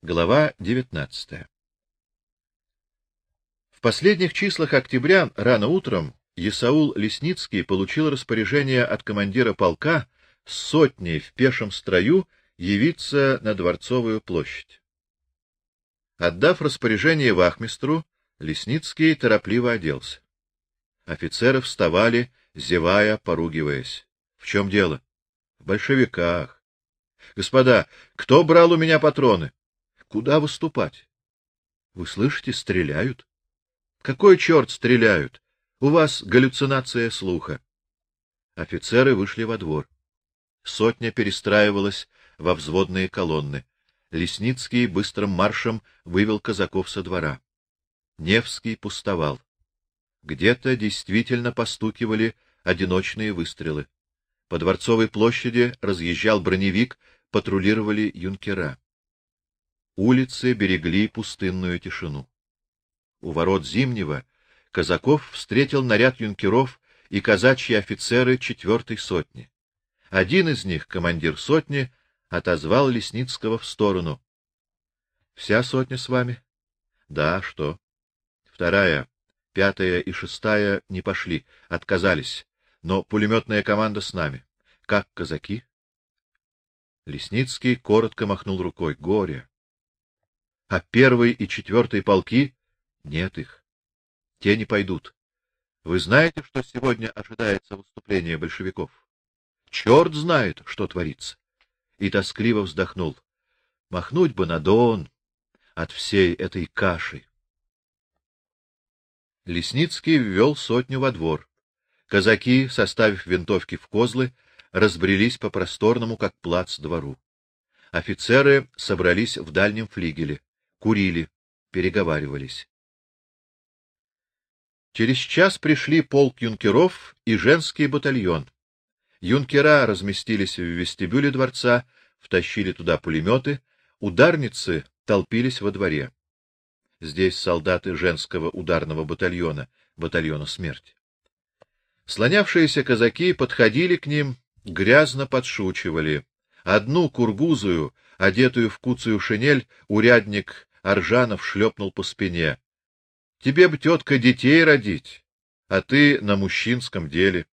Глава 19. В последних числах октября рано утром Исаул Лесницкий получил распоряжение от командира полка с сотней в пешем строю явиться на Дворцовую площадь. Отдав распоряжение вахмистру, Лесницкий торопливо оделся. Офицеры вставали, зевая, поругиваясь. В чем дело? В большевиках. Господа, кто брал у меня патроны? Куда выступать? Вы слышите, стреляют. Какой черт стреляют? У вас галлюцинация слуха. Офицеры вышли во двор. Сотня перестраивалась во взводные колонны. Лесницкий быстрым маршем вывел казаков со двора. Невский пустовал. Где-то действительно постукивали одиночные выстрелы. По Дворцовой площади разъезжал броневик, патрулировали юнкера. Улицы берегли пустынную тишину. У ворот Зимнего казаков встретил наряд юнкеров и казачьи офицеры четвертой сотни. Один из них, командир сотни, отозвал Лесницкого в сторону. Вся сотня с вами? Да, что? Вторая, пятая и шестая не пошли, отказались, но пулеметная команда с нами. Как казаки? Лесницкий коротко махнул рукой. Горе а первый и четвертый полки нет их. Те не пойдут. Вы знаете, что сегодня ожидается выступление большевиков? Черт знает, что творится. И тоскливо вздохнул. Махнуть бы на Дон от всей этой каши. Лесницкий ввел сотню во двор. Казаки, составив винтовки в козлы, разбрелись по просторному, как плац, двору. Офицеры собрались в дальнем флигеле курили, переговаривались. Через час пришли полк юнкеров и женский батальон. Юнкера разместились в вестибюле дворца, втащили туда пулеметы, ударницы толпились во дворе. Здесь солдаты женского ударного батальона, батальона смерти. Слонявшиеся казаки подходили к ним, грязно подшучивали. Одну кургузую, одетую в куцую шинель, урядник Аржанов шлепнул по спине. — Тебе бы, тетка, детей родить, а ты на мужчинском деле.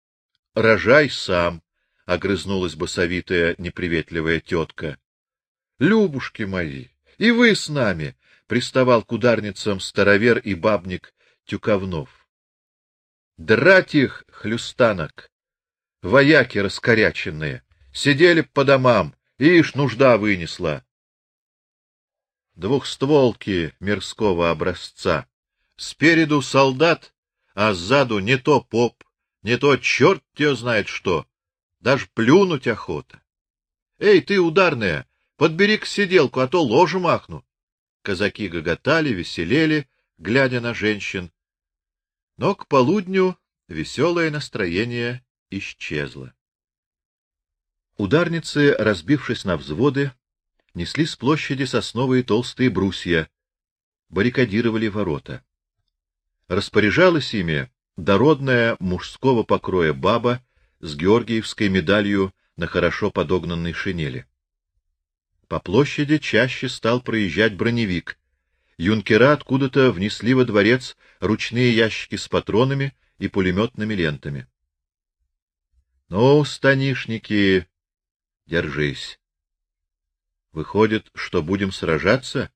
— Рожай сам, — огрызнулась босовитая, неприветливая тетка. — Любушки мои, и вы с нами, — приставал к ударницам старовер и бабник Тюковнов. — Драть их, хлюстанок! Вояки раскоряченные, сидели по домам, ишь нужда вынесла двухстволки мирского образца. Спереду солдат, а сзаду не то поп, не то черт тебе знает что. Даже плюнуть охота. Эй, ты ударная, подбери к сиделку, а то ложу махну. Казаки гоготали, веселели, глядя на женщин. Но к полудню веселое настроение исчезло. Ударницы, разбившись на взводы, несли с площади сосновые толстые брусья, баррикадировали ворота. Распоряжалась ими дородная мужского покроя баба с георгиевской медалью на хорошо подогнанной шинели. По площади чаще стал проезжать броневик. Юнкера откуда-то внесли во дворец ручные ящики с патронами и пулеметными лентами. — Ну, станишники, держись. Выходит, что будем сражаться?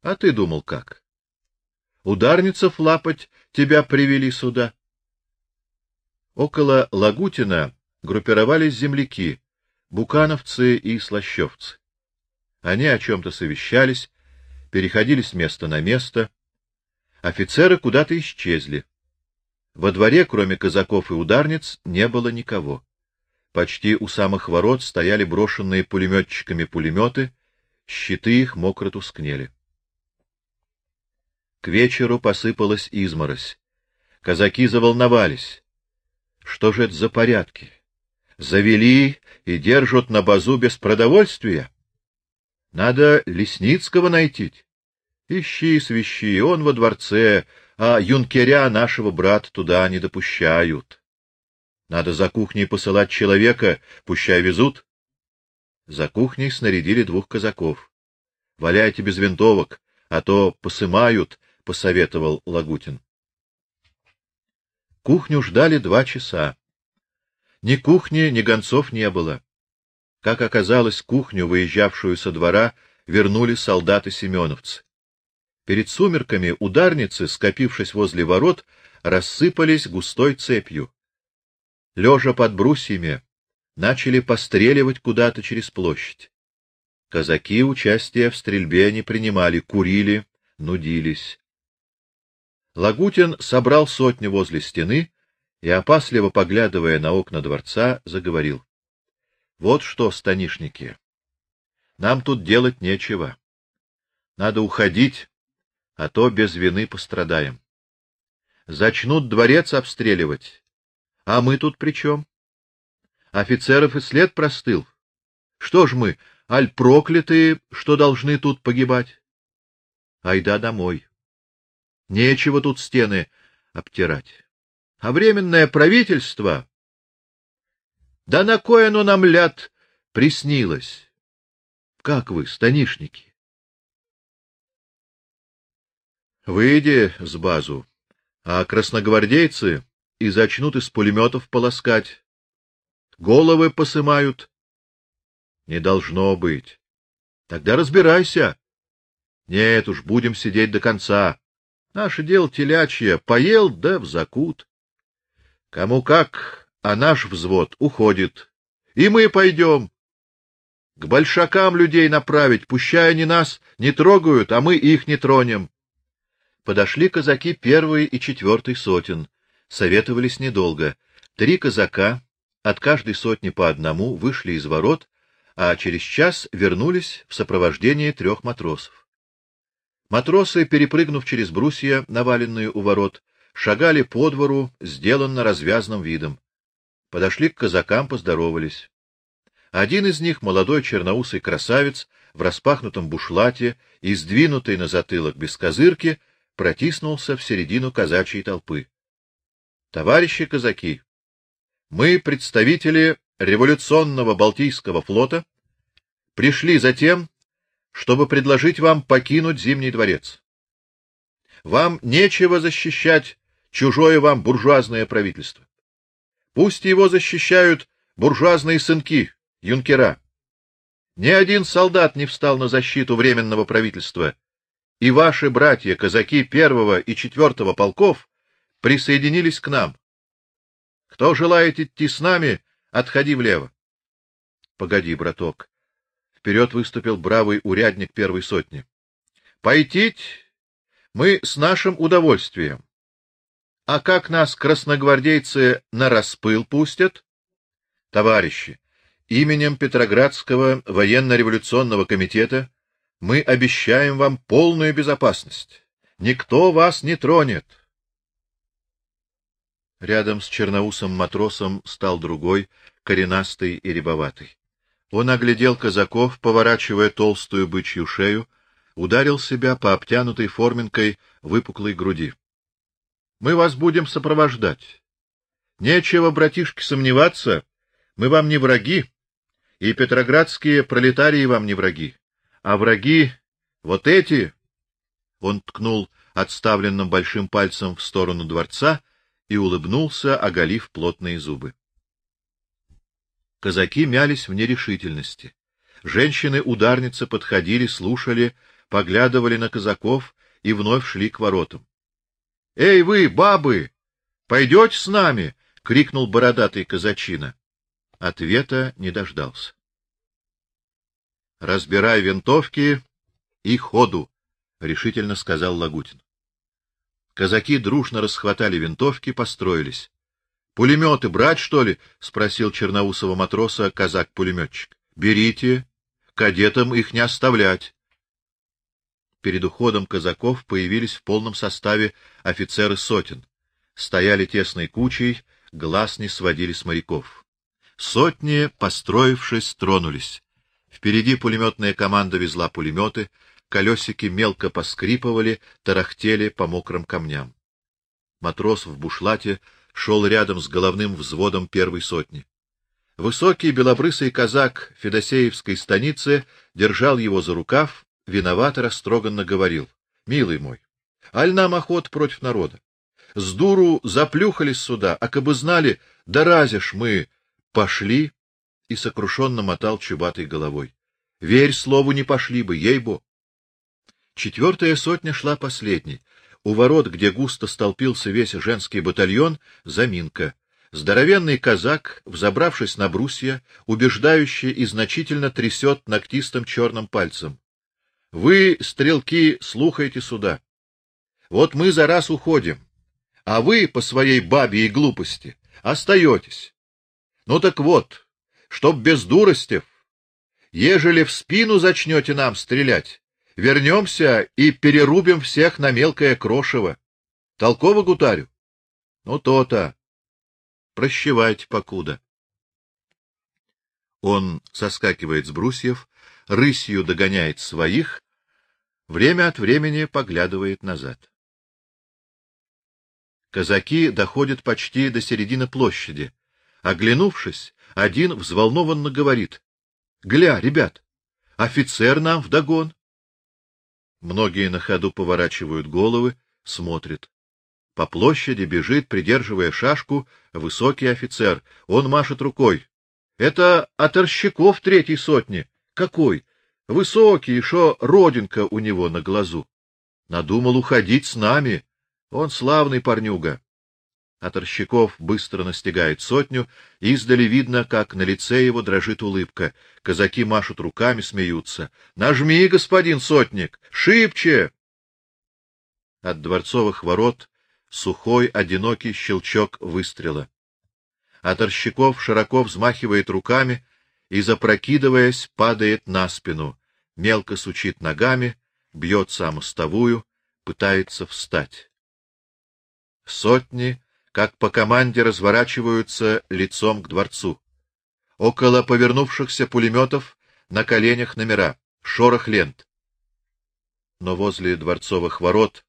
А ты думал как? Ударницев лапать тебя привели сюда. Около Лагутина группировались земляки, букановцы и слащевцы. Они о чем то совещались, переходили с места на место. Офицеры куда-то исчезли. Во дворе, кроме казаков и ударниц, не было никого. Почти у самых ворот стояли брошенные пулеметчиками пулеметы, щиты их мокро тускнели. К вечеру посыпалась изморозь. Казаки заволновались. Что же это за порядки? Завели и держат на базу без продовольствия? Надо Лесницкого найти. Ищи, свищи, он во дворце, а юнкеря нашего брата туда не допущают. Надо за кухней посылать человека, пущай везут. За кухней снарядили двух казаков. Валяйте без винтовок, а то посымают, — посоветовал Лагутин. Кухню ждали два часа. Ни кухни, ни гонцов не было. Как оказалось, кухню, выезжавшую со двора, вернули солдаты-семеновцы. Перед сумерками ударницы, скопившись возле ворот, рассыпались густой цепью. Лежа под брусьями, начали постреливать куда-то через площадь. Казаки участия в стрельбе не принимали, курили, нудились. Лагутин собрал сотню возле стены и, опасливо поглядывая на окна дворца, заговорил. — Вот что, станишники, нам тут делать нечего. Надо уходить, а то без вины пострадаем. Зачнут дворец обстреливать, а мы тут при чем? Офицеров и след простыл. Что ж мы, аль проклятые, что должны тут погибать? Айда домой. Нечего тут стены обтирать. А временное правительство... Да на кое оно нам, ляд, приснилось? Как вы, станишники? Выйди с базу, а красногвардейцы и зачнут из пулеметов полоскать. Головы посымают. Не должно быть. Тогда разбирайся. Нет уж, будем сидеть до конца. Наше дело телячье, поел да в закут. Кому как, а наш взвод уходит. И мы пойдем. К большакам людей направить, пущай они нас не трогают, а мы их не тронем. Подошли казаки первой и четвертой сотен. Советовались недолго. Три казака, от каждой сотни по одному, вышли из ворот, а через час вернулись в сопровождении трех матросов. Матросы, перепрыгнув через брусья, наваленные у ворот, шагали по двору, сделанно развязным видом. Подошли к казакам, поздоровались. Один из них, молодой черноусый красавец, в распахнутом бушлате и сдвинутый на затылок без козырки, протиснулся в середину казачьей толпы. Товарищи казаки, мы, представители революционного Балтийского флота, пришли за тем, чтобы предложить вам покинуть Зимний дворец. Вам нечего защищать чужое вам буржуазное правительство. Пусть его защищают буржуазные сынки, юнкера. Ни один солдат не встал на защиту временного правительства, и ваши братья, казаки первого и четвертого полков, присоединились к нам. Кто желает идти с нами, отходи влево. Погоди, браток. Вперед выступил бравый урядник первой сотни. Пойтить мы с нашим удовольствием. А как нас красногвардейцы на распыл пустят? Товарищи, именем Петроградского военно-революционного комитета мы обещаем вам полную безопасность. Никто вас не тронет. Рядом с черноусым матросом стал другой, коренастый и рябоватый. Он оглядел казаков, поворачивая толстую бычью шею, ударил себя по обтянутой форменкой выпуклой груди. — Мы вас будем сопровождать. Нечего, братишки, сомневаться, мы вам не враги, и петроградские пролетарии вам не враги, а враги вот эти... Он ткнул отставленным большим пальцем в сторону дворца и улыбнулся, оголив плотные зубы. Казаки мялись в нерешительности. Женщины-ударницы подходили, слушали, поглядывали на казаков и вновь шли к воротам. — Эй вы, бабы, пойдете с нами? — крикнул бородатый казачина. Ответа не дождался. — Разбирай винтовки и ходу, — решительно сказал Лагутин. Казаки дружно расхватали винтовки, построились. — Пулеметы брать, что ли? — спросил черноусого матроса казак-пулеметчик. — Берите. Кадетам их не оставлять. Перед уходом казаков появились в полном составе офицеры сотен. Стояли тесной кучей, глаз не сводили с моряков. Сотни, построившись, тронулись. Впереди пулеметная команда везла пулеметы, колесики мелко поскрипывали, тарахтели по мокрым камням. Матрос в бушлате шел рядом с головным взводом первой сотни. Высокий белобрысый казак Федосеевской станицы держал его за рукав виновато растроганно говорил: "Милый мой, аль нам охот против народа. С дуру заплюхались сюда, а кабы знали, да разишь мы пошли", и сокрушенно мотал чубатой головой. "Верь слову, не пошли бы, ей-бо". Четвертая сотня шла последней. У ворот, где густо столпился весь женский батальон, заминка. Здоровенный казак, взобравшись на брусья, убеждающе и значительно трясет ногтистым черным пальцем. Вы, стрелки, слухайте сюда. Вот мы за раз уходим, а вы по своей бабе и глупости остаетесь. Ну так вот, чтоб без дуростев, ежели в спину зачнете нам стрелять, вернемся и перерубим всех на мелкое крошево. Толково гутарю? Ну то-то. Прощевайте покуда. Он соскакивает с брусьев, рысью догоняет своих, время от времени поглядывает назад. Казаки доходят почти до середины площади. Оглянувшись, один взволнованно говорит: "Гля, ребят, офицер нам вдогон". Многие на ходу поворачивают головы, смотрят. По площади бежит, придерживая шашку, высокий офицер. Он машет рукой. Это Оторщиков третьей сотни. Какой? Высокий, шо родинка у него на глазу. Надумал уходить с нами. Он славный парнюга. Оторщиков быстро настигает сотню, издали видно, как на лице его дрожит улыбка. Казаки машут руками, смеются. Нажми, господин сотник, шибче. От дворцовых ворот сухой одинокий щелчок выстрела. А Торщиков широко взмахивает руками и, запрокидываясь, падает на спину, мелко сучит ногами, бьется о пытается встать. Сотни, как по команде, разворачиваются лицом к дворцу. Около повернувшихся пулеметов на коленях номера, шорох лент. Но возле дворцовых ворот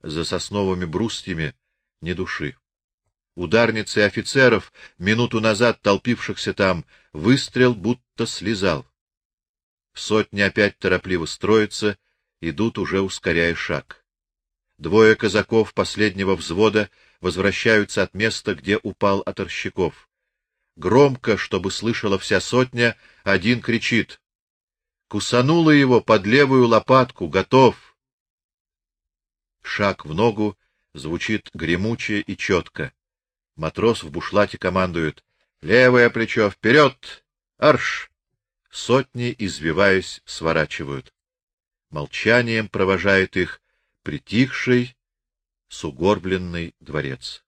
за сосновыми брустьями ни души. Ударницы офицеров, минуту назад толпившихся там, выстрел будто слезал. Сотни опять торопливо строятся, идут уже ускоряя шаг. Двое казаков последнего взвода возвращаются от места, где упал Оторщиков. Громко, чтобы слышала вся сотня, один кричит: "Кусанула его под левую лопатку, готов!" Шаг в ногу звучит гремуче и четко. Матрос в бушлате командует: "Левое плечо вперед! Арш!" Сотни, извиваясь, сворачивают. Молчанием провожает их притихший, сугорбленный дворец.